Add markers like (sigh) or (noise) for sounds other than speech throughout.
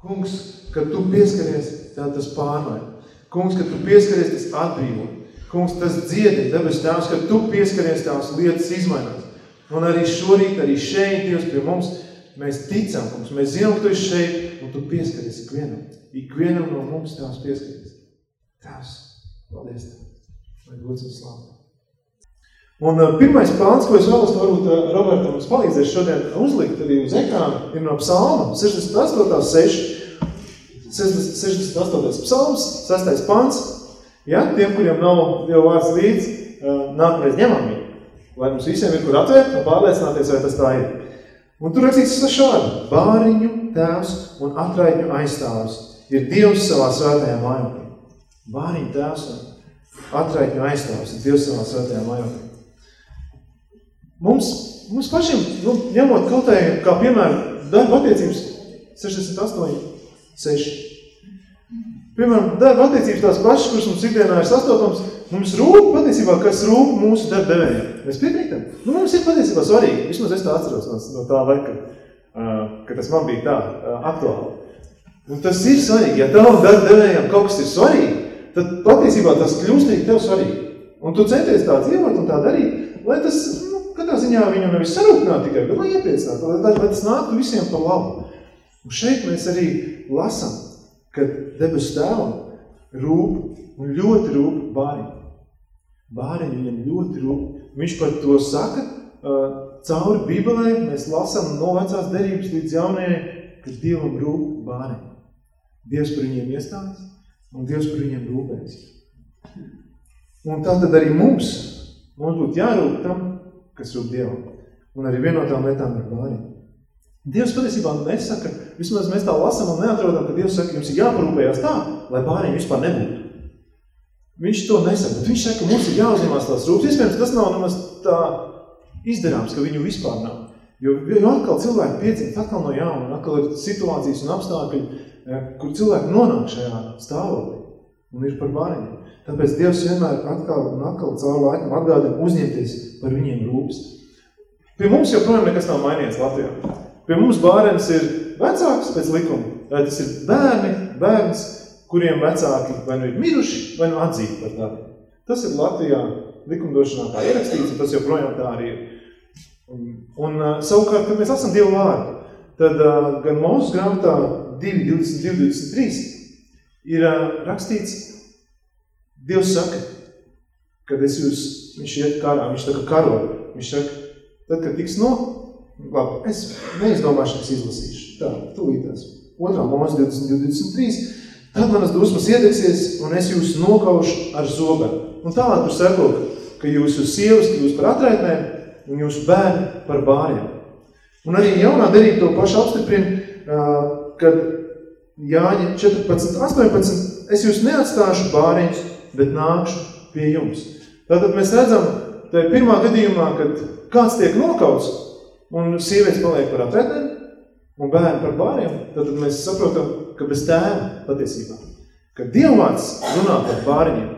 Kungs, kad tu pieskaries, tev tas pārmaiņ. Kungs, kad tu pieskaries, tas atbrīvo. Kungs, tas dziedi, debes tēvs, kad tu pieskaries, tās lietas izmainās. Un arī šorīt, arī šeit, Dievs, pie mums, mēs ticam, kungs, mēs zinām, ka tu esi šeit, un tu pieskaries ikvienam. Ikvienam no mums tās pieskaries. Tēvs, paldies Tev. Lai gods un slāva. Un uh, pirmais pāns, ko es vēlos, varbūt uh, Robertam mums palīdzēs šodien uzlikt arī uz ekrāna, ir no psalma 68. 6, 68. psalms, 6. pāns. Ja, tiem, kuriem nav Dieva vārds līdz, uh, nākamreiz ņemam viņu. Lai mums visiem ir kur atvērt un pārliecināties, vai tas tā ir. Un tur rakstīts šādi. Bāriņu tēvs un atraitņu aizstāvs ir Dievs savā svētajā mājoklī. Bāriņu tēvs un atraitņu aizstāvs ir Dievs savā svētajā mājoklī. Mums, mums pašiem, nu, ņemot kaut kā, kā piemēram, darba attiecības 68, 6. Piemēram, darba attiecības tās pašas, kuras mums ikdienā ir sastopams, mums rūp patiesībā, kas rūp mūsu darba devējiem. Mēs piekrītam? Nu, mums ir patiesībā svarīgi. Vismaz es tā atceros no, no tā laika, uh, ka tas man bija tā uh, aktuāli. Un tas ir svarīgi. Ja tavam darba devējiem kaut kas ir svarīgi, tad patiesībā tas kļūst arī tev svarīgi. Un tu centies tā dzīvot un tā darīt, lai tas ziņā viņu nevis sarūpināt tikai, bet lai iepriecināt, lai, lai, tas nāktu visiem pa labu. Un šeit mēs arī lasam, ka debes tēvam rūp un ļoti rūp bāriņu. Bāriņu viņam ļoti rūp. Viņš par to saka, cauri Bībelē mēs lasam no vecās derības līdz jaunajai, ka Dievam rūp bāriņu. Dievs par viņiem iestājas un Dievs par viņiem rūpēs. Un tā tad arī mums, mums būtu jārūp tam, kas rūp Dievam. Un arī viena no tām lietām ir bāriņa. Dievs patiesībā nesaka, vismaz mēs tā lasam un neatrodam, ka Dievs saka, jums ir jāparūpējās tā, lai bāriņa vispār nebūtu. Viņš to nesaka, bet viņš saka, ka mums ir jāuzņemās tās rūpes. Iespējams, tas nav nemaz tā izdarāms, ka viņu vispār nav. Jo, jo atkal cilvēki piedzīvot atkal no jauna, un atkal ir situācijas un apstākļi, kur cilvēki nonāk šajā stāvoklī un ir par bāriņiem. Tāpēc Dievs vienmēr atkal un atkal caur laikam atgādina uzņemties par viņiem rūpes. Pie mums joprojām nekas nav mainījies Latvijā. Pie mums bārens ir vecāks pēc likuma. Vai tas ir bērni, bērns, kuriem vecāki vai nu ir miruši, vai nu atzīti par tādiem. Tas ir Latvijā likumdošanā tā ierakstīts, un tas joprojām tā arī ir. Un, un savukārt, kad mēs lasam Dievu vārdu, tad uh, gan mūsu grāmatā 2.22.23 ir rakstīts, Dievs saka, kad es jūs, viņš iet karā, viņš tā kā karo, viņš saka, tad, kad tiks no, labi, es neizdomāšu, es izlasīšu. Tā, tūlītās. Otrā mūs 2023, tad manas dusmas iedegsies, un es jūs nokaušu ar zobēm. Un tālāk tur sako, ka jūsu sievas kļūst par atraitnēm, un jūsu bērni par bāriem. Un arī jaunā derība to pašu apstiprina, kad Jāņa 14, 18, es jūs neatstāšu bāriņus, bet nākšu pie jums. Tātad mēs redzam, ir pirmā gadījumā, kad kāds tiek nokauts, un sievietes paliek par atretnēm, un bērni par bāriem, tad mēs saprotam, ka bez tēva patiesībā. Kad Dievvārds runā par bāriņiem,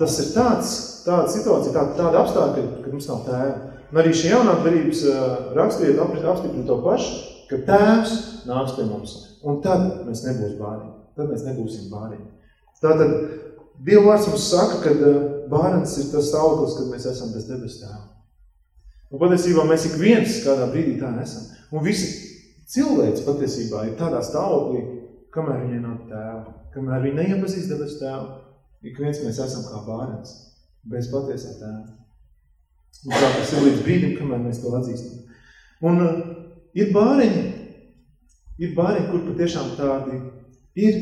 tas ir tāds, tāda situācija, tāda, tāda apstākļa, kad mums nav tēva. Un arī šī jaunā darības rakstiet apstiprina to pašu, ka tēvs nāks pie mums. Un tad mēs nebūs bāriņi. Tad mēs nebūsim bāriņi. Tātad Dievvārds mums saka, ka bārens ir tas stāvoklis, kad mēs esam bez debes tēva. Un patiesībā mēs ik viens kādā brīdī tā nesam. Un visi cilvēks patiesībā ir tādā stāvoklī, kamēr viņai nav tēva. Kamēr viņi neiepazīst debes tēvu, ik viens mēs esam kā bārens, bez patiesā tēva. Un tā tas ir līdz brīdim, kamēr mēs to atzīstam. Un uh, ir bāriņi, ir bāriņi, kur patiešām tādi ir,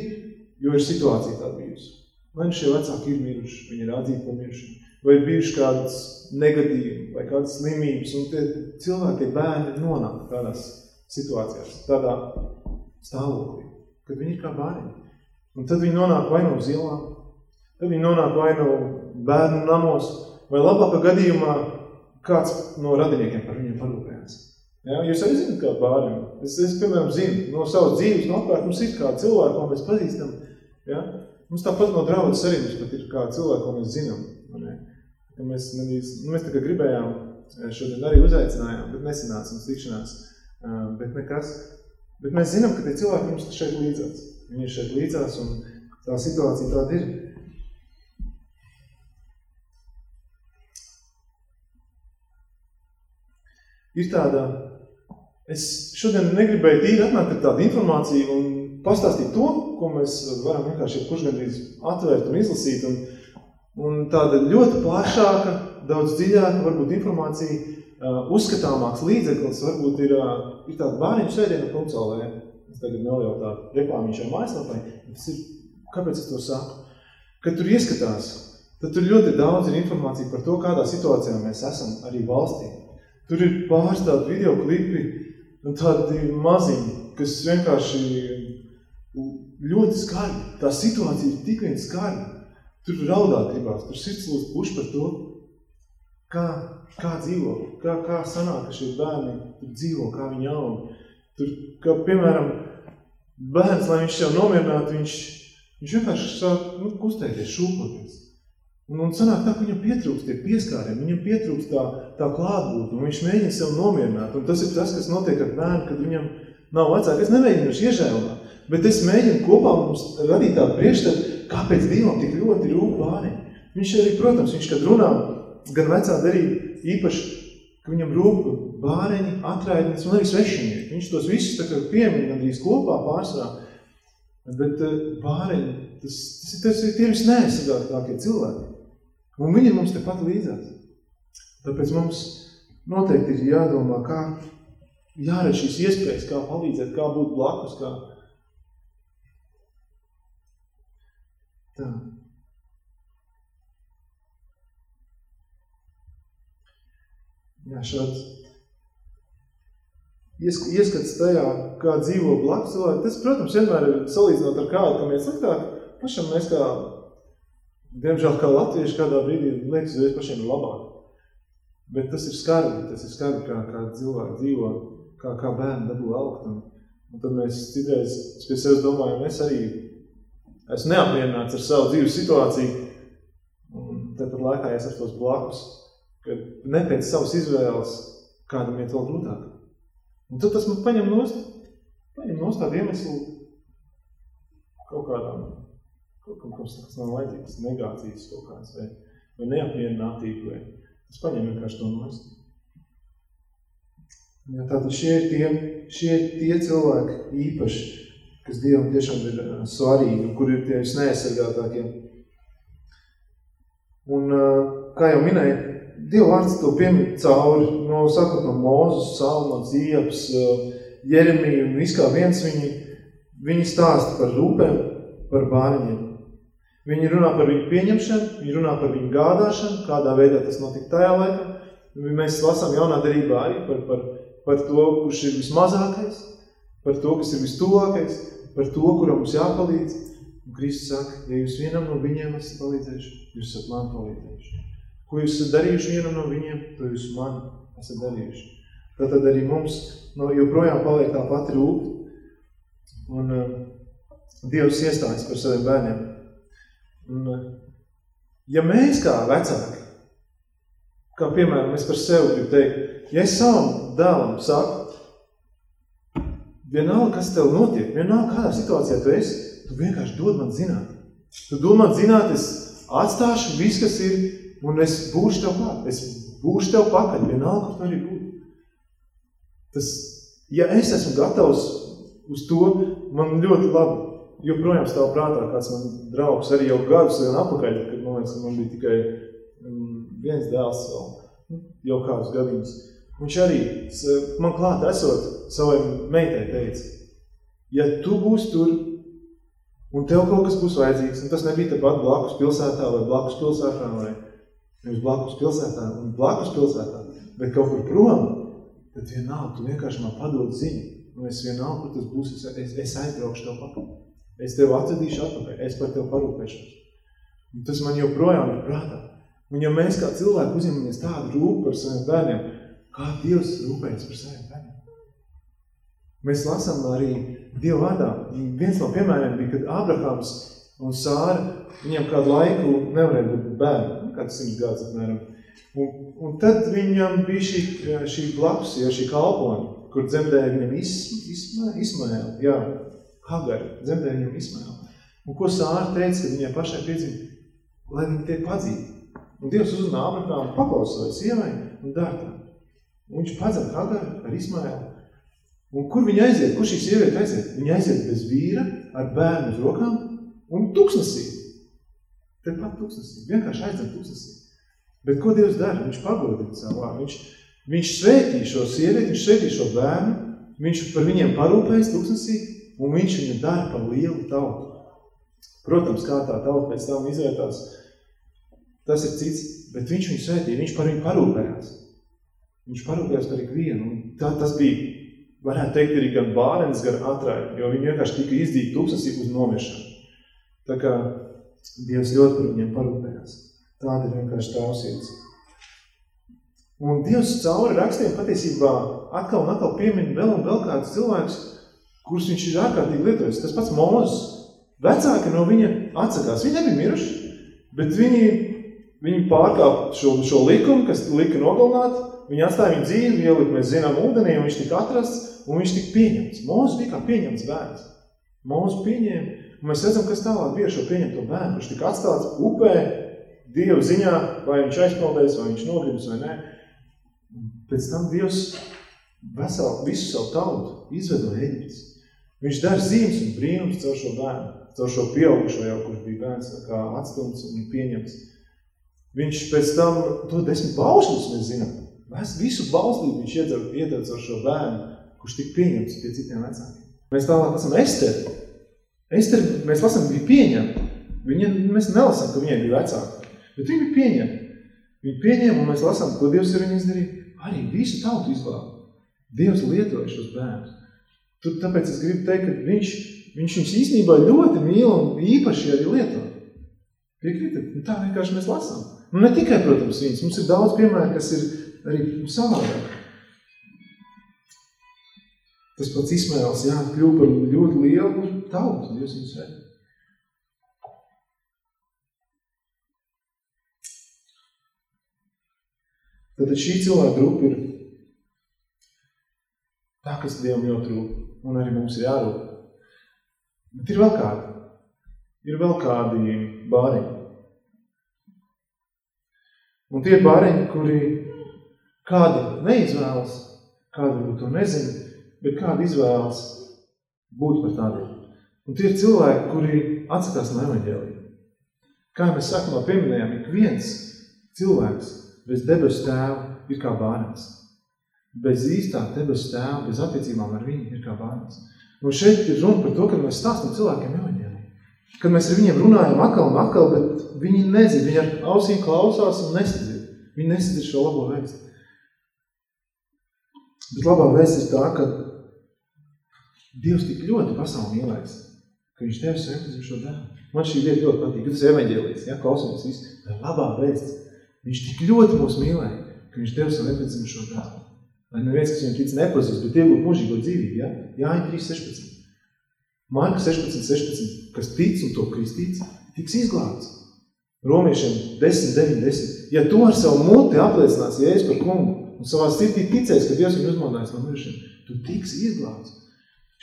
jo ir situācija tāda bijusi. Vai nu šie vecāki ir miruši, viņi ir atzīti par mirušiem, vai ir bijuši kādas negatīvi, vai kādas slimības, un tie cilvēki, tie bērni nonāk tādās situācijās, tādā stāvoklī, kad viņi ir kā bērni. Un tad viņi nonāk vai no uz ielām, tad viņi nonāk vai no bērnu namos, vai labākā gadījumā kāds no radiniekiem par viņiem parūpējās. Ja, jūs arī zināt, kā bērniem. Es, es, piemēram, zinu, no savas dzīves, no apkārt mums ir kādi cilvēki, ko mēs pazīstam. Ja? Mums tāpat no draudzes arī mums pat ir kādi cilvēki, ko mēs zinām. Ne? Ka mēs, nevis, nu, mēs tā kā gribējām, šodien arī uzaicinājām, bet nesanāca mums tikšanās. Uh, bet nekas. Bet mēs zinām, ka tie cilvēki mums šeit līdzās. Viņi ir šeit līdzās un tā situācija tāda ir. Ir tāda, es šodien negribēju tīri atnākt ar tādu informāciju un pastāstīt to, ko mēs varam vienkārši kurš gandrīz atvērt un izlasīt. Un, un tāda ļoti plašāka, daudz dziļāka varbūt informācija, uzskatāmāks līdzeklis varbūt ir, ir tāda bāriņu sēdiena.lv. Es tagad nelieku tādu reklāmiņu šai mājaslapai. Tas ir, kāpēc es to saku? Kad tur ieskatās, tad tur ļoti daudz ir informācija par to, kādā situācijā mēs esam arī valstī. Tur ir pāris tādi video klipi un tādi maziņi, kas vienkārši ļoti skaļi. Tā situācija ir tik vien skaļa. Tur raudāt gribās, tur sirds lūst puš par to, kā, kā dzīvo, kā, kā sanāk, ka šie bērni tur dzīvo, kā viņi aug. Tur, kā, piemēram, bērns, lai viņš sev nomierinātu, viņš, viņš vienkārši sāk nu, kustēties, šūpoties. Un, un sanāk tā, ka viņam pietrūkst tie pieskāriem, viņam pietrūkst tā, tā klātbūt, un viņš mēģina sev nomierināt. Un tas ir tas, kas notiek ar bērnu, kad viņam nav vecāki. Es nemēģinu viņš iežēlināt, bet es mēģinu kopā mums radīt tādu priekšstatu, kāpēc Dievam tik ļoti rūp bāriņi. Viņš arī, protams, viņš, kad runā, gan vecā darīja īpaši, ka viņam rūp bāreņi, atraidnes un arī svešinieki. Viņš tos visus tā kā piemin gandrīz kopā pārsvarā. Bet bāreņi, tas, tas, ir, tas ir tie visneaizsargātākie cilvēki. Un viņi ir mums tepat līdzās. Tāpēc mums noteikti ir jādomā, kā jāredz šīs iespējas, kā palīdzēt, kā būt blakus, kā... Tā. Jā, šāds ieskats tajā, kā dzīvo blakus cilvēki, tas, protams, vienmēr ir salīdzinot ar kādu, kam ir sliktāk, pašam mēs kā Diemžēl, kā latvieši kādā brīdī liekas, uzreiz pašiem labāk. Bet tas ir skarbi, tas ir skarbi, kā, kā cilvēki dzīvo, kā, kā bērni dabū augt. Un, un tad mēs citreiz pie sevis domājam, es arī esmu neapmierināts ar savu dzīves situāciju, un tāpat laikā es ar tos blakus, ka ne pēc savas izvēles kādam iet vēl grūtāk. Un tad tas man paņem nost, paņem nost tādu iemeslu kaut kādām kaut kam, kas, kas nav vajadzīgs, negācijas kaut kāds, vai, vai neapmierinātība, vai tas paņem vienkārši to nost. Ja, tātad šie ir tie, šie ir tie cilvēki īpaši, kas Dievam tiešām ir svarīgi un kur ir tie visneaizsargātākie. Un, kā jau minēju, Dieva vārds to piemin cauri, no, sakot no Mūzes, Salmons, Ieps, Jeremija un viskā viens viņi, viņi stāsta par rūpēm, par bāriņiem. Viņi runā par viņu pieņemšanu, viņi runā par viņu gādāšanu, kādā veidā tas notika tajā laikā. Mēs lasām jaunā darībā arī par, par, par to, kurš ir vismazākais, par to, kas ir vistuvākais, par to, kuram mums jāpalīdz. Un Kristus saka, ja jūs vienam no viņiem esat palīdzējuši, jūs esat man palīdzējuši. Ko jūs esat darījuši vienam no viņiem, to jūs man esat darījuši. Tātad arī mums no, joprojām paliek tā pati rūp. Un uh, Dievs iestājas par saviem bērniem. Un, eh, ja mēs kā vecāki, kā piemēram es par sevi gribu teikt, ja es savam dēlam saku, vienalga, kas tev notiek, vienalga, kādā situācijā tu esi, tu vienkārši dod man zināt. Tu dod man zināt, es atstāšu viss, kas ir, un es būšu tev klāt. Es būšu tev pakaļ, vienalga, kur tu arī būt. Tas, ja es esmu gatavs uz to, man ļoti labi joprojām stāv prātā kāds man draugs arī jau gadus vien apakaļ, kad man liekas, ka man bija tikai um, viens dēls vēl, nu, jau kādus gadījums. Viņš arī man klāt esot savai meitai teica, ja tu būsi tur un tev kaut kas būs vajadzīgs, un tas nebija tepat blakus pilsētā vai blakus pilsētā vai nevis blakus pilsētā un blakus pilsētā, bet kaut kur prom, tad vienalga, tu vienkārši man padod ziņu. Un es vienalga, kur tas būs, es, es, es aizbraukšu tev pakaļ. Es tev atvedīšu atpakaļ, es par tevi parūpēšos. Un tas man joprojām ir prātā. Un ja mēs kā cilvēki uzņemamies tādu rūpu par saviem bērniem, kā Dievs rūpējas par saviem bērniem? Mēs lasām arī Dievu vārdā. Viens no piemēriem bija, kad Ābrahams un Sāra, viņiem kādu laiku nevarēja būt bērni, nu, kāds simts gads apmēram. Un, un tad viņam bija šī, šī blakus, ja šī kalpoņa, kur dzemdēja viņam Ismaēlu, Ismaēl, jā, Hagari, dzemdēja viņam Ismaēlu. Un ko Sāra teica, kad viņai pašai piedzima, lai viņi tiek padzīti. Un Dievs uzrunā Abrahāmu paklausoja sievai un dara tā. Un viņš padzem Hagari ar Ismaēlu. Un kur viņa aiziet? Kur šī sieviete aiziet? Viņa aiziet bez vīra, ar bērnu uz rokām un tuksnesī. Te pat tuksnesī. Vienkārši aiziet tuksnesī. Bet ko Dievs dara? Viņš pagodina savu vārdu. Viņš, viņš svētī šo sievieti, viņš svētī šo bērnu, viņš par viņiem parūpējas tuksnesī, un viņš viņu dara par lielu tautu. Protams, kā tā tauta pēc tam izvērtās, tas ir cits, bet viņš viņu svētī, viņš par viņu parūpējās. Viņš parūpējās par ikvienu, un tā, tas bija, varētu teikt, arī gan bārens, gan atrai, jo viņi vienkārši tika izdīti tuksnesī uz nomiešanu. Tā kā Dievs ļoti par viņiem parūpējās. Tāda ir vienkārši tavsīts. Un Dievs cauri rakstiem patiesībā atkal un atkal piemin vēl un vēl kādus cilvēkus, kurus viņš ir ārkārtīgi lietojis. Tas pats Mūzes. Vecāki no viņa atsakās. Viņi nebija miruši, bet viņi, viņi pārkāp šo, šo likumu, kas lika nogalināt. Viņi atstāja viņu dzīvi, ielika, mēs zinām, ūdenī, un viņš tika atrasts, un viņš tika pieņemts. Mūzes bija kā pieņemts bērns. Mūzes pieņēma, un mēs redzam, kas tālāk bija šo pieņemto bērnu, kurš tika atstāts upē, Dievu ziņā, vai viņš aizpaldēs, vai viņš nogribas vai nē. Pēc tam Dievs veselu, visu savu tautu izved no Eģiptes. Viņš dara zīmes un brīnums caur šo bērnu, caur šo pieaugušo jau, kurš bija bērns kā atstumts un pieņemts. Viņš pēc tam to desmit baušļus, mēs zinām. Mēs visu bauslību viņš iedara, iedara caur šo bērnu, kurš tika pieņemts pie citiem vecākiem. Mēs tālāk esam Esteri. Esteri, mēs lasām, bija pieņemta. Viņa, mēs nelasām, ka viņai bija vecāki. Bet viņi pieņem. Viņi pieņem, un mēs lasām, ko Dievs ar viņu izdarīja. Arī visu tautu izglāba. Dievs lietoja šos bērnus. Tur, tāpēc es gribu teikt, ka viņš, viņš viņus īstenībā ļoti mīl un īpaši arī lieto. Piekrītat? Nu, tā vienkārši mēs lasām. Nu, ne tikai, protams, viņas. Mums ir daudz piemēru, kas ir arī savādāk. Tas pats Ismails, jā, kļūpa par ļoti lielu tautu. Dievs viņus veidā. Tātad šī cilvēka grupa ir tā, kas Dievam ļoti rūp, un arī mums ir jārūp. Bet ir vēl kādi. Ir vēl kādi bāriņi. Un tie bāriņi, kuri kādi neizvēlas, kādi to nezina, bet kādi izvēlas būt par tādiem. Un tie ir cilvēki, kuri atsakās no evaņģēlija. Kā mēs sākumā pieminējām, ik viens cilvēks bez debesu tēva ir kā bērns. Bez īstā debesu tēva, bez attiecībām ar viņu ir kā bērns. Un šeit ir runa par to, ka mēs stāstam cilvēkiem evaņģēliju. Kad mēs ar viņiem runājam atkal un atkal, bet viņi nezina, viņi ar ausīm klausās un nesadzird. Viņi nesadzird šo labo vēstu. Bet labā vēsts ir tā, ka Dievs tik ļoti pasauli mīlēs, ka viņš tevi svētīs šo dēlu. Man šī vieta ļoti patīk. Tas evaņģēlijas, ja, klausamies visu. Tā labā vēsts. Viņš tik ļoti mūs mīlēja, ka viņš savu nepiecimu šo dēlu. Neviens, kas viņam tic nepazūs, bet iegūt mūžīgo dzīvību, ja? Jāņa 3.16. Marka 16, 16, kas tic un to kristīts, tiks izglābts. Romiešiem 10, 9, 10. Ja tu ar savu muti apliecinās Jēzus par kungu un savā sirdī ticēs, ka Dievs viņu uzmodājis no mirušiem, tu tiks izglābts.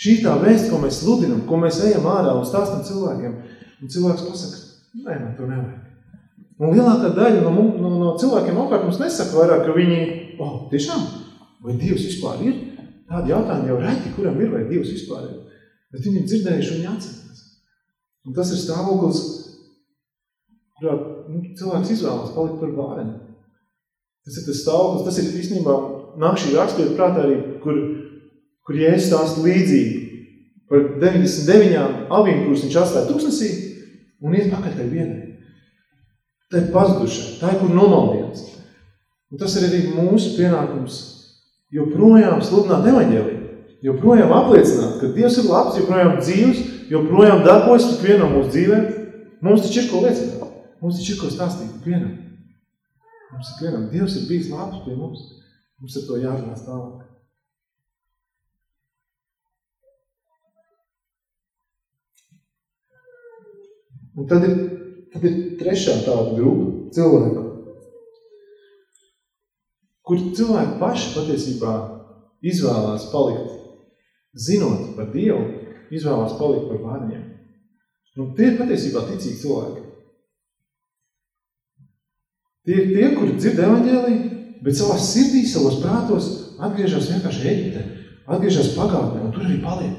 Šī tā vēsts, ko mēs sludinam, ko mēs ejam ārā un stāstam cilvēkiem, un cilvēks pasaka, nē, man to nevajag. Un lielākā daļa no, no, no cilvēkiem apkārt mums nesaka vairāk, ka viņi, oh, tiešām, vai Dievs vispār ir? Tādi jautājumi jau reti, kuram ir, vai Dievs vispār ir. Bet viņi ir dzirdējuši un viņi atsakās. Un tas ir stāvoklis, kurā nu, cilvēks izvēlas palikt par bāreni. Tas ir tas stāvoklis, tas ir īstenībā nāk šī rakstīta prātā arī, kur, kur Jēzus stāsta līdzību par 99 avīm, kuras viņš atstāja tūkstnesī un iet pakaļ tai vienai. Tā ir pazudušā, tā ir, kur nomaldījās. Un tas ir arī mūsu pienākums joprojām sludināt evaņģēliju, joprojām apliecināt, ka Dievs ir labs, joprojām dzīvs, joprojām darbojas tik vienam mūsu dzīvēm. Mums taču ir ko liecināt, mums taču ir ko stāstīt vienam. Mums ir vienam, Dievs ir bijis labs pie mums, mums ar to jārunās tālāk. Un tad ir Tad ir trešā tāda grupa cilvēku, kur cilvēki paši patiesībā izvēlās palikt, zinot par Dievu, izvēlās palikt par vārņiem. Nu, tie ir patiesībā ticīgi cilvēki. Tie ir tie, kuri dzird evaņģēliju, bet savā sirdī, savos prātos atgriežas vienkārši Eģipte, atgriežas pagātnē, un tur arī paliek.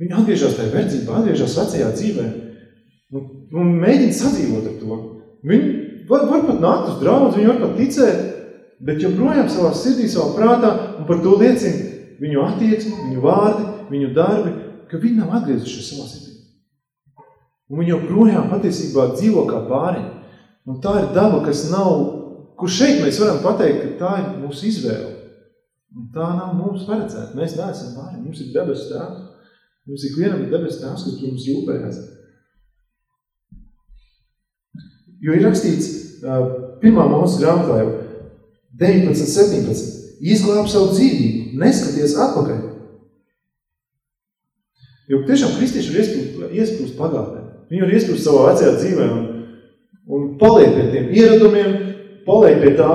Viņi atgriežas tajā verdzībā, atgriežas vecajā dzīvē, un, un mēģina sadzīvot ar to. Viņi var, var pat nākt uz draudz, viņi var pat ticēt, bet joprojām savā sirdī, savā prātā, un par to liecina viņu attieksmi, viņu vārdi, viņu darbi, ka viņi nav atgriezušies savā sirdī. Un viņi joprojām patiesībā dzīvo kā pāriņi. Un tā ir daba, kas nav, kur šeit mēs varam pateikt, ka tā ir mūsu izvēle. Un tā nav mums paredzēta. Mēs neesam pāriņi. Mums ir debes tēvs. Mums ik vienam ir debes tēvs, kas par mums rūpējās. Jo ir rakstīts pirmā mūsu grāmatā jau 19, 17. Izglāb savu dzīvību, neskaties atpakaļ. Jo tiešām kristieši ir iesprūst, iesprūst pagātnē. Viņi var iesprūst savā vecajā dzīvē un, un paliek pie tiem ieradumiem, paliek pie tā,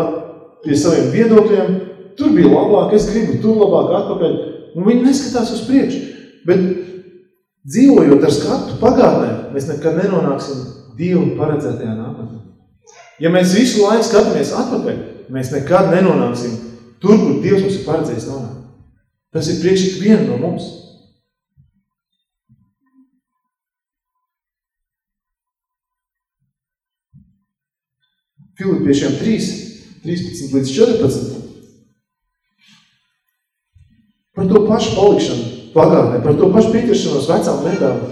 pie saviem viedokļiem. Tur bija labāk, es gribu tur labāk atpakaļ. Un viņi neskatās uz priekšu. Bet dzīvojot ar skatu pagātnē, mēs nekad nenonāksim Dievu paredzētajā nākotnē. Ja mēs visu laiku skatāmies atpakaļ, mēs nekad nenonāksim tur, kur Dievs mums ir paredzējis nonākt. Tas ir priekš ik viena no mums. Filipiešiem 3, 13 līdz 14. Par to pašu palikšanu pagātnē, par to pašu pieķeršanos vecām lietām.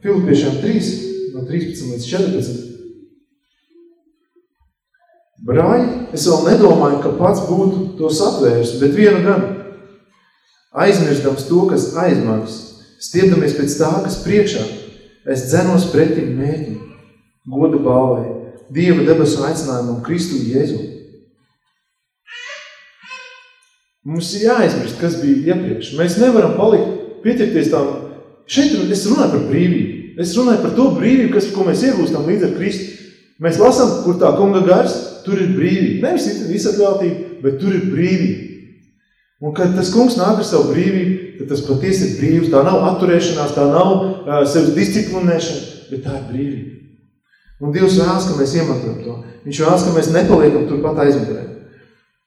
Filipiešiem 3, no 13 līdz 14. Brāļi, es vēl nedomāju, ka pats būtu to satvērs, bet vienu gan. Aizmirstams to, kas aiz manis, stiepdamies pēc tā, kas priekšā, es dzenos pretim mēķim, goda balvai, Dieva debesu aicinājumu un Kristu Jēzu. Mums ir jāaizmirst, kas bija iepriekš. Mēs nevaram palikt, pieķerties tām. Šeit es runāju par brīvību. Es runāju par to brīvību, kas, ko mēs iegūstam līdz ar Kristu. Mēs lasām, kur tā kunga gars, tur ir brīvība. Nevis visatļautība, bet tur ir brīvība. Un kad tas kungs nāk ar savu brīvību, tad tas patiesi ir brīvs. Tā nav atturēšanās, tā nav uh, sevis disciplinēšana, bet tā ir brīvība. Un Dievs vēlas, ka mēs iemantojam to. Viņš vēlas, ka mēs nepaliekam turpat aizmugurē.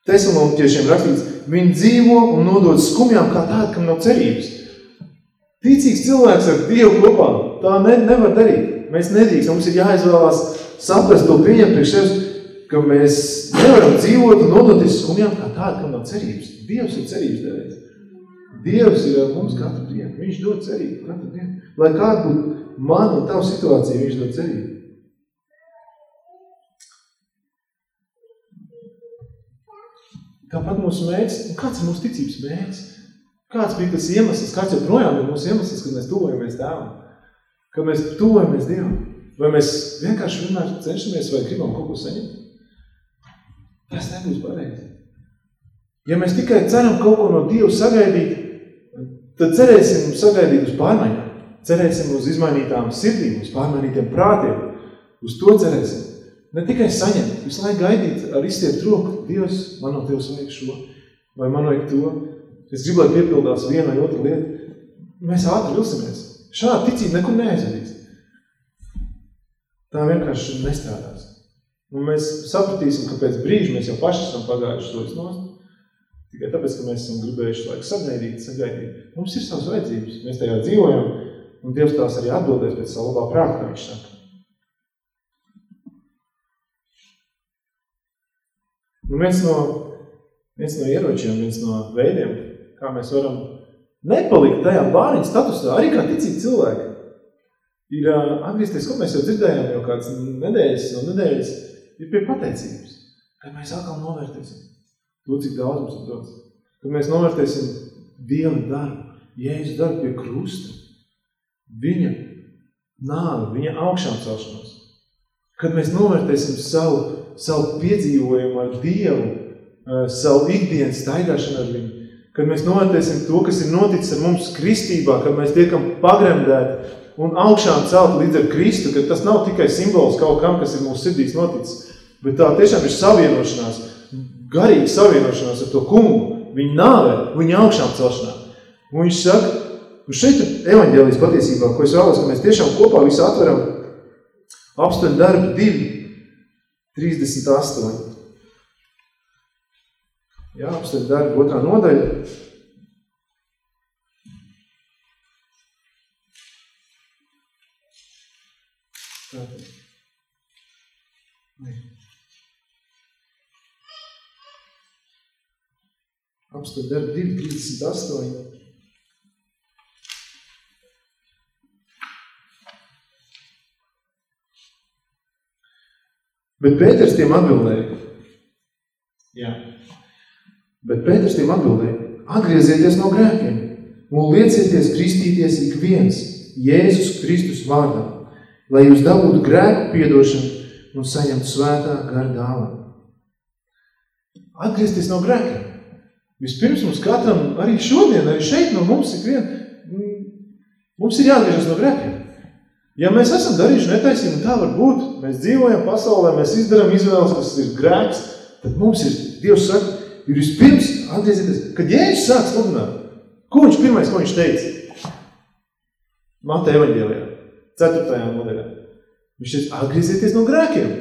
Tesaloniķiešiem rakstīts, viņi dzīvo un nodod skumjām kā tāda, kam nav cerības. Ticīgs cilvēks ar Dievu kopā tā ne, nevar darīt. Mēs nedrīkst, mums ir jāizvēlās saprast to pieņemt priekš sevis, ka mēs nevaram dzīvot un nodoties skumjām kā tāda, kam nav cerības. Dievs ir cerības devējs. Dievs ir mums katru dienu. Viņš dod cerību katru dienu. Lai kāda būtu man un tavu situācija, viņš dod cerību. Tāpat mūsu mērķis, un kāds ir mūsu ticības mērķis? Kāds bija tas iemesls, kāds joprojām ir mūsu iemesls, kad mēs tuvojamies Tēvam? Kad mēs tuvojamies Dievam? Vai mēs vienkārši vienmēr cenšamies vai gribam kaut ko saņemt? Tas nebūs pareizi. Ja mēs tikai ceram kaut ko no Dieva sagaidīt, tad cerēsim sagaidīt uz pārmaiņām. Cerēsim uz izmainītām sirdīm, uz pārmainītiem prātiem. Uz to cerēsim. Ne tikai saņemt, visu laiku gaidīt ar izstiept roku, Dievs, man no Tevs vajag šo, vai man vajag to. Es gribu, lai piepildās viena vai otra lieta. Mēs ātri vilsimies. Šāda ticība nekur neaizvedīs. Tā vienkārši nestrādās. Un mēs sapratīsim, ka pēc brīža mēs jau paši esam pagājuši soļus nost. Tikai tāpēc, ka mēs esam gribējuši laiku sagaidīt, sagaidīt. Mums ir savas vajadzības. Mēs tajā dzīvojam, un Dievs tās arī atbildēs pēc savu labā prāta, viņš saka. Nu, viens, no, viens no ieročiem, viens no veidiem, kā mēs varam nepalikt tajā bāriņa statusā, arī kā ticīgi cilvēki, ir atgriezties, ko mēs jau dzirdējām jau kāds nedēļas no nedēļas, ir pie pateicības. Kad mēs atkal novērtēsim to, cik daudz mums ir dots. Kad mēs novērtēsim Dieva darbu, Jēzus darbu pie krusta, viņa nāvi, viņa augšām celšanos. Kad mēs novērtēsim savu savu piedzīvojumu ar Dievu, eh, savu ikdienas staigāšanu ar viņu, kad mēs novērtēsim to, kas ir noticis ar mums kristībā, kad mēs tiekam pagremdēti un augšām celt līdz ar Kristu, ka tas nav tikai simbols kaut kam, kas ir mūsu sirdīs noticis, bet tā tiešām ir savienošanās, garīga savienošanās ar to kungu, viņa nāvē, viņa augšām celšanā. Un viņš saka, un šeit ir evaņģēlijas patiesībā, ko es vēlos, ka mēs tiešām kopā visu atveram apstuņu darbu 2, 38. Jā, apstuņu darbu otrā nodaļa. Tātad. Apstāv darba 2.38. Bet Pēters tiem atbildēja. Jā. Bet Pēters tiem atbildēja. Atgriezieties no grēkiem un liecieties kristīties ik viens Jēzus Kristus vārdā, lai jūs dabūtu grēku piedošanu un saņemtu svētā gara dāvanu. Atgriezties no grēkiem. Vispirms mums katram, arī šodien, arī šeit no mums ik vien, mums ir jāatgriežas no grēkiem. Ja mēs esam darījuši netaisību, tā var būt, mēs dzīvojam pasaulē, mēs izdaram izvēles, kas ir grēks, tad mums ir, Dievs saka, ir vispirms atgriezieties, kad Jēzus sāk sludināt, ko viņš pirmais, ko viņš teica? Mata evaņģēlijā, 4. nodaļā. Viņš teica, atgriezieties no grēkiem.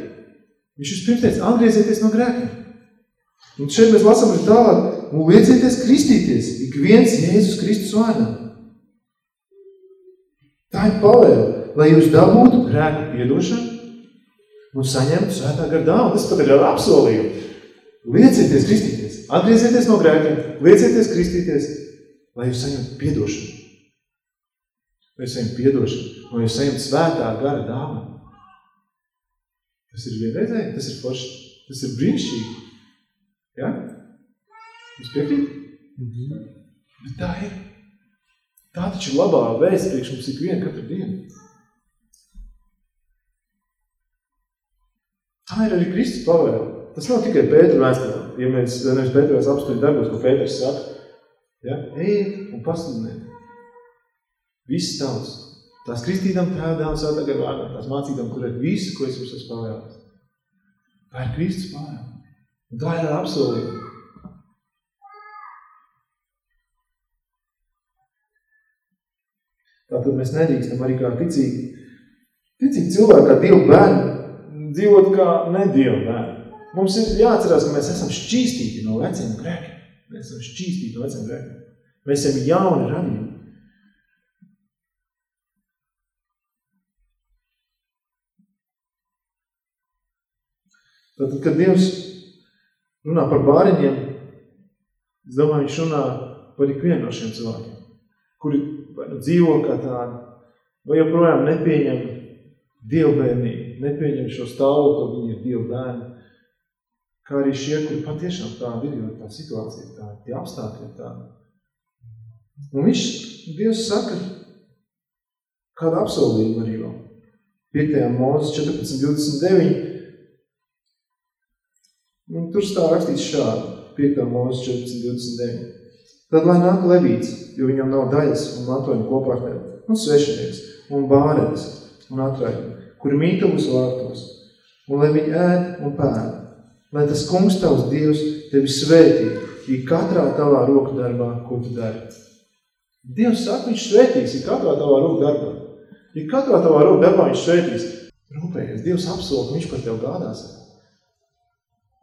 Viņš vispirms teica, atgriezieties no grēkiem. Un šeit mēs lasām arī tālāk, un liecieties kristīties, ik viens Jēzus Kristus vārdā. Tā ir pavēle lai jūs dabūtu grēku piedošanu un saņemtu svētā gar dāvu. Tas pat ir ar apsolījumu. Liecieties kristīties, atgriezieties no grēkiem, liecieties kristīties, lai jūs saņemtu piedošanu. Lai jūs saņemtu piedošanu, lai jūs saņemtu svētā gara dāvu. Tas ir vienreizēji, tas ir forši, tas ir brīnišķīgi. Jūs piekrīt? Mm -hmm. Bet tā ir. Tā taču ir labā vēsts priekš mums ik vienu katru dienu. Tā ir arī Kristus pavēle. Tas nav tikai Pētera vēstulē. Ja mēs nevis Pēteros apstuļu darbos, ko Pēters saka, ja, ejiet un pasludiniet. Viss tavs. Tās kristītām tēvdām gar vārdā, tās mācītām turēt visu, ko es jums esmu pavēlējis. Tā ir Kristus pavēle. Un tā ir ar apsolījumu. Tātad mēs nedrīkstam arī kā ticīgi, ticīgi cilvēki, kā Dievu bērni, dzīvot kā nedievu bērni. Mums ir jāatcerās, ka mēs esam šķīstīti no veciem grēkiem. Mēs esam šķīstīti no veciem grēkiem. Mēs esam jauni radījumi. Tad, kad Dievs runā par bāriņiem, es domāju, viņš runā par ikvienu no šiem cilvēkiem, kuri nu dzīvo kā tādi, vai joprojām nepieņem dievbērnību, nepieņem šo stāvokli, ka viņi ir Dieva bērni, kā arī šie, kuri patiešām tādi ir, jo tā situācija ir tāda, tie apstākļi ir tādi. Un viņš, Dievs saka, kādu apsolījumu arī vēl. 5. mūzes 14.29. Un tur stāv rakstīts šādi, 5. mūzes 14.29. Tad lai nāk levīts, jo viņam nav daļas un mantojuma kopā ar tevi, un svešinieks, un bārenis, un atraidni, kuri mītavus vārtos, un lai viņi ēd un pēd, lai tas kungs tavs Dievs tevi svētī, ik katrā tavā roku darbā, ko tu dari. Dievs saka, viņš svētīs, ik katrā tavā roku darbā. Ik katrā tavā roku darbā viņš svētīs. Rūpējies, Dievs apsola, ka viņš par tev gādās.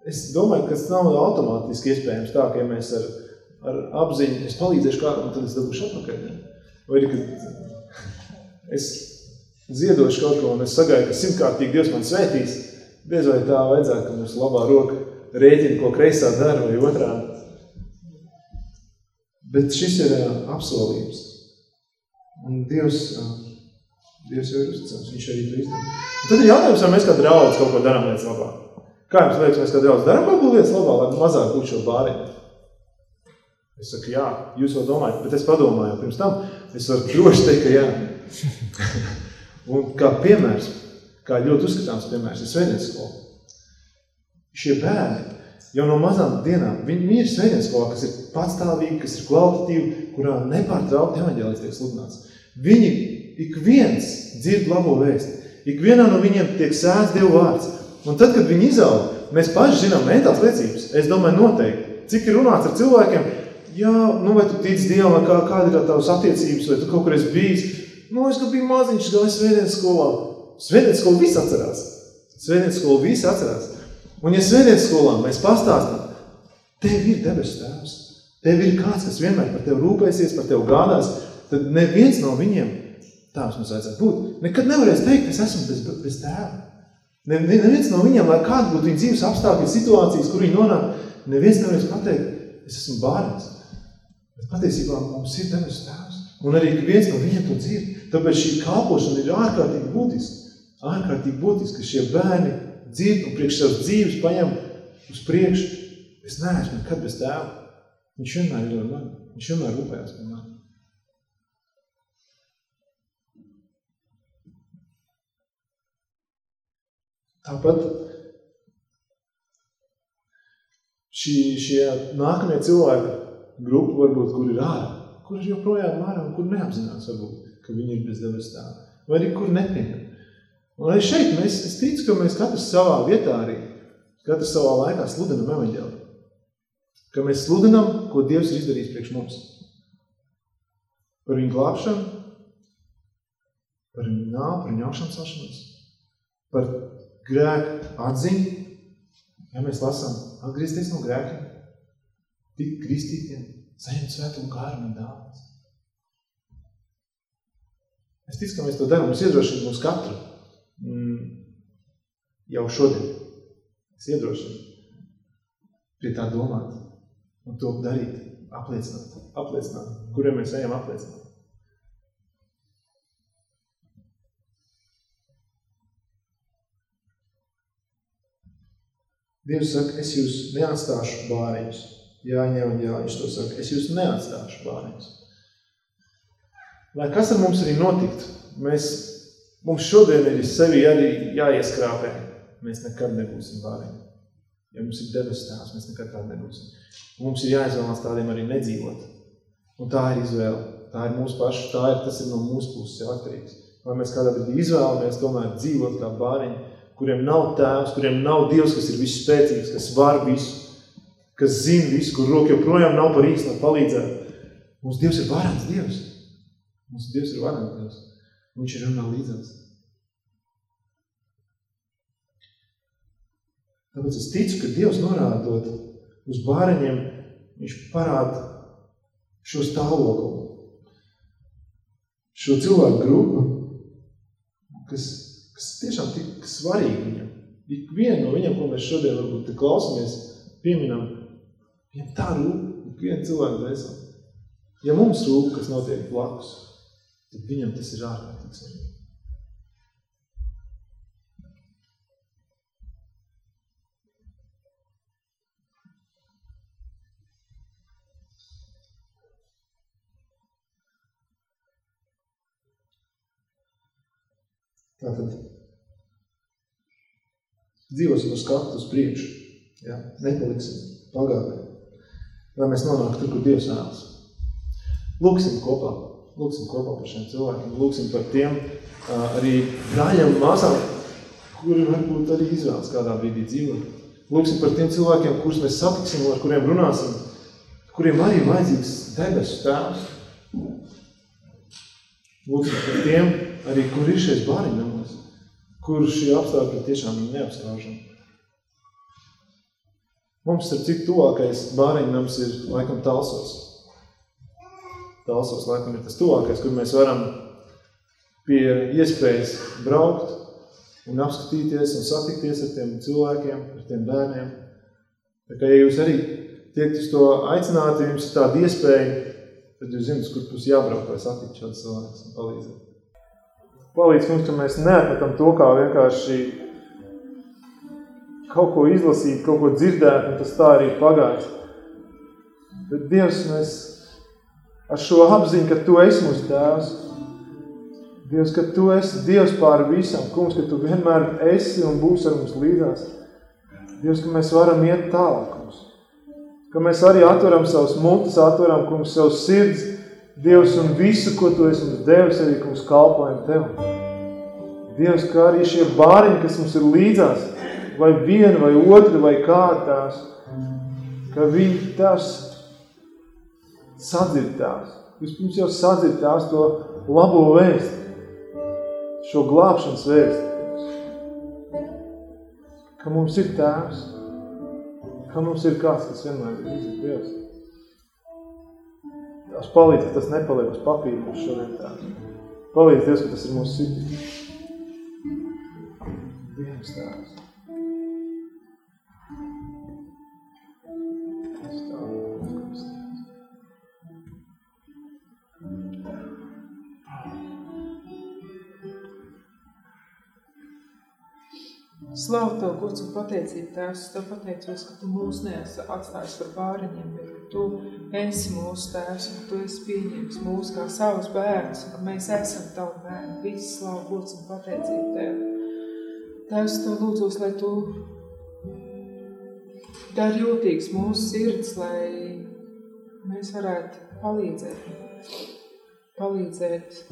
Es domāju, ka tas nav automātiski iespējams tā, ka ja mēs ar, ar apziņu, es palīdzēšu kādam, tad es dabūšu atpakaļ. Vai arī, kad es ziedošu kaut ko, un es sagāju, ka simtkārtīgi Dievs man svētīs, diez vai tā vajadzētu, ka mums labā roka rēķina, ko kreisā dara vai otrā. Bet šis ir apsolījums. Un Dievs, Dievs jau ir uzticams, viņš arī to izdara. Un tad ir jautājums, vai mēs kā draudz kaut ko darām lietas labā. Kā jums liekas, mēs kā draudz darām kaut ko lietas labā, lai mazāk būtu šo bāriņu? Es saku, jā, jūs vēl domājat, bet es padomāju pirms tam, es varu droši teikt, ka jā. (laughs) Un kā piemērs, kā ļoti uzskatāms piemērs, ir svētdienas skola. Šie bērni jau no mazām dienām, viņi ir svētdienas skolā, kas ir patstāvīgi, kas ir kvalitatīvi, kurā nepārtraukti evaņģēlijas tiek sludināts. Viņi ik viens dzird labo vēstu. Ik vienā no viņiem tiek sēsts Dievu vārds. Un tad, kad viņi izaug, mēs paši zinām mentāls liecības. Es domāju noteikti, cik ir runāts ar cilvēkiem, jā, nu vai tu tic Dievam, kā, kāda ir tavas attiecības, vai tu kaut kur esi bijis. Nu, es biju maziņš, gāju svētdienas skolā. Svētdienas skolu visi atcerās. Svētdienas skolu visi atcerās. Un ja svētdienas skolā mēs pastāstam, tev ir debesu tēvs, tev ir kāds, kas vienmēr par tevi rūpēsies, par tevi gādās, tad neviens no viņiem, tāds mums vajadzētu būt, nekad nevarēs teikt, ka es esmu bez, bez tēva. Neviens no viņiem, lai kāda būtu viņa dzīves apstākļi, situācijas, kur viņi nonāk, neviens nevarēs pateikt, es esmu bārnis. Bet patiesībā mums ir debesu tēvs. Un arī viens no viņiem to dzird. Tāpēc šī kalpošana ir ārkārtīgi būtiska. Ārkārtīgi būtiska, ka šie bērni dzird un priekš savas dzīves paņem uz priekšu. Es neesmu nekad bez tēva. Viņš vienmēr ir ar mani. Viņš vienmēr rūpējās par mani. Tāpat šī, šie nākamie cilvēki grupa varbūt, kur ir ārā, kur ir joprojām ārā un kur neapzinās varbūt, ka viņi ir bez debes tā. Vai arī kur nepieņem. Un arī šeit mēs, es ticu, ka mēs katrs savā vietā arī, katrs savā laikā sludinam evaņģēli. Ka mēs sludinam, ko Dievs ir izdarījis priekš mums. Par viņu glābšanu, par viņu nāvu, par viņu augšanu sašanos, par grēku atziņu, ja mēs lasām atgriezties no grēkiem, tik kristītiem, saņemt svēto kāru un dāvāts. Es ticu, ka mēs to darām, mums iedrošina mūs katru mm, jau šodien. Es iedrošinu pie tā domāt un to darīt, apliecināt, apliecināt, kuriem mēs ejam apliecināt. Dievs saka, es jūs neatstāšu bāriņus. Jāņem un Jāņš to saka, es jūs neatstāšu bāriņus. Lai kas ar mums arī notikt, mēs, mums šodien ir sevi arī jāieskrāpē. Mēs nekad nebūsim bāriņi. Ja mums ir debes tēvs, mēs nekad tādi nebūsim. Un mums ir jāizvēlās tādiem arī nedzīvot. Un tā ir izvēle. Tā ir mūsu paša, tā ir, tas ir no mūsu puses jau atkarīgs. Vai mēs kādā brīdī izvēlamies tomēr dzīvot kā bāriņi, kuriem nav tēvs, kuriem nav Dievs, kas ir viss spēcīgs, kas var visu, kas zina visu, kur roka joprojām nav par īstu, lai palīdzētu. Mums Dievs ir varants Dievs. Mums Dievs ir varants Dievs. Viņš ir runā līdzās. Tāpēc es ticu, ka Dievs norādot uz bāreņiem, viņš parāda šo stāvokli, šo cilvēku grupu, kas kas tiešām tik svarīgi viņam. Ik vienu no viņam, ko mēs šodien varbūt klausamies, pieminam, viņam tā rūp, ik vienu cilvēku dvēseli. Ja mums rūp, kas notiek blakus, tad viņam tas ir ārkārtīgi svarīgi. Tātad dzīvosim uz skatu uz priekšu, ja? nepaliksim pagātnē, lai mēs nonāktu tur, kur Dievs vēlas. Lūksim kopā, lūksim kopā par šiem cilvēkiem, lūksim par tiem arī brāļiem un māsām, kuri varbūt arī izvēlas kādā brīdī dzīvot. Lūksim par tiem cilvēkiem, kurus mēs satiksim, ar kuriem runāsim, kuriem arī vajadzīgs debesu tēvs. Lūksim par tiem, arī kur ir šies bāriņamos, kur šie apstākļi tiešām ir neapstāžami. Mums, ar cik tuvākais bāriņnams ir laikam talsos. Talsos laikam ir tas tuvākais, kur mēs varam pie iespējas braukt un apskatīties un satikties ar tiem cilvēkiem, ar tiem bērniem. Tā kā ja jūs arī tiekt uz to aicināti, jums ir tāda iespēja, tad jūs zināt, kur būs jābrauk, lai satikt šāds cilvēks un palīdzēt palīdz mums, ka mēs neatmetam to kā vienkārši kaut ko izlasīt, kaut ko dzirdēt, un tas tā arī pagājis. Bet Dievs, mēs ar šo apziņu, ka Tu esi mūsu Tēvs, Dievs, ka Tu esi Dievs pāri visam, kungs, ka Tu vienmēr esi un būs ar mums līdzās. Dievs, ka mēs varam iet tālāk, kungs. Ka mēs arī atveram savus mutes, atveram, kungs, savus sirds, Dievs, un visu, ko Tu esi mums devis, arī, kungs, kalpojam Tev. Dievs, kā arī šie bāriņi, kas mums ir līdzās, vai viena, vai otra, vai kā tās, ka viņi tas sadzird tēvs. Vispirms jau sadzird tēvs to labo vēstu, šo glābšanas vēstu. Ka mums ir tēvs, ka mums ir kāds, kas vienmēr ir izdarīt Dievs. Tās palīdz, ka tas nepaliek uz papīra mums šodien tēvs. Palīdz Dievs, ka tas ir mūsu sirdī. Pateicība, Tēvs, Tev pateicos, ka Tu mūs neesi atstājis par bāriņiem, bet ka Tu esi mūsu Tēvs un Tu esi pieņems mūs kā savus bērnus un ka mēs esam Tavu bērni. Viss slavu, gods un pateicība Tev. Tēvs, Tev lūdzos, lai Tu dari jūtīgs mūsu sirds, lai mēs varētu palīdzēt, palīdzēt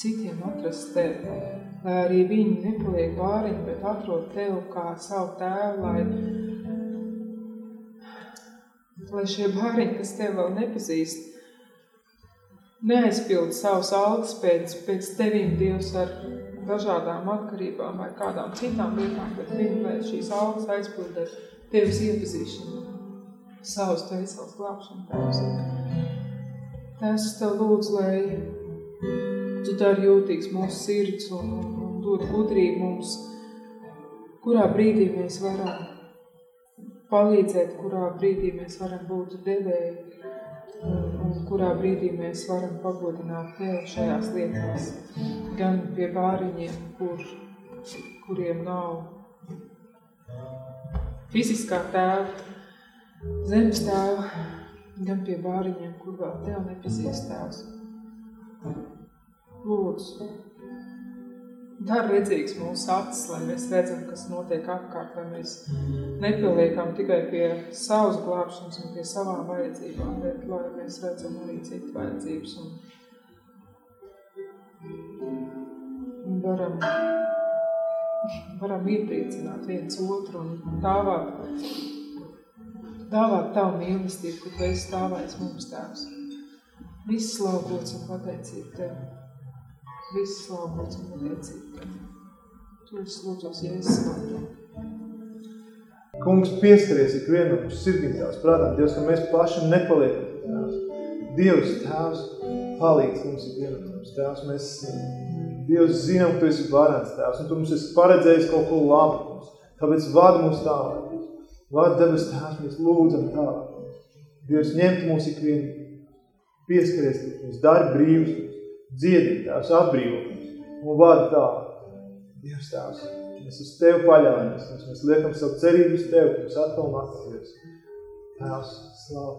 citiem atrast Tevi lai arī viņi nepaliek bāriņi, bet atrod tev kā savu tēvu, lai, lai šie bāriņi, kas tev vēl nepazīst, neaizpild savus algas pēc, pēc tevīm Dievs ar dažādām atkarībām vai kādām citām lietām, bet viņi, lai šīs algas aizpild ar tevis iepazīšanu, savus tveicels glābšanu tēvs. Tēvs, es tev lūdzu, lai Tu dari jūtīgs mūsu sirds un, un, un dod gudrību mums, kurā brīdī mēs varam palīdzēt, kurā brīdī mēs varam būt devēji un, un kurā brīdī mēs varam pagodināt Tev šajās lietās. Gan pie bāriņiem, kur, kuriem nav fiziskā tēva, zemes tēva, gan pie bāriņiem, kur vēl Tev nepazīst tēvs. Lūdzu, dar redzīgs mūsu acis, lai mēs redzam, kas notiek apkārt, lai mēs nepaliekam tikai pie savas glābšanas un pie savām vajadzībām, bet lai mēs redzam arī citu vajadzības un, un varam, varam iepriecināt viens otru un dāvāt, dāvāt tavu mīlestību, kur tu esi stāvājis mums tēvs. Viss slaukots un pateicība Tev. Viss slavēts un pateicība. Tu esi lūdzos Jēzus vārdā. Kungs pieskaries ik vienam uz sirdīm tās prātām, Dievs, ka mēs paši nepaliekam tēvs. Dievs, tēvs, palīdz mums ik vienam tēvs. Mēs, Dievs, zinām, ka Tu esi varants tēvs, un Tu mums esi paredzējis kaut ko labu mums. Tāpēc vada mums tālāk. Vada debes tēvs, mēs lūdzam tālāk. Dievs, ņemt mūs ik vienu, pieskaries, mums dari brīvus, dziedi, Tēvs, atbrīvo un vada tā. Dievs, Tēvs, mēs uz Tevi paļaujamies, mēs, mēs liekam savu cerību uz Tevi, mums atkal un Dievs. Tēvs, slāv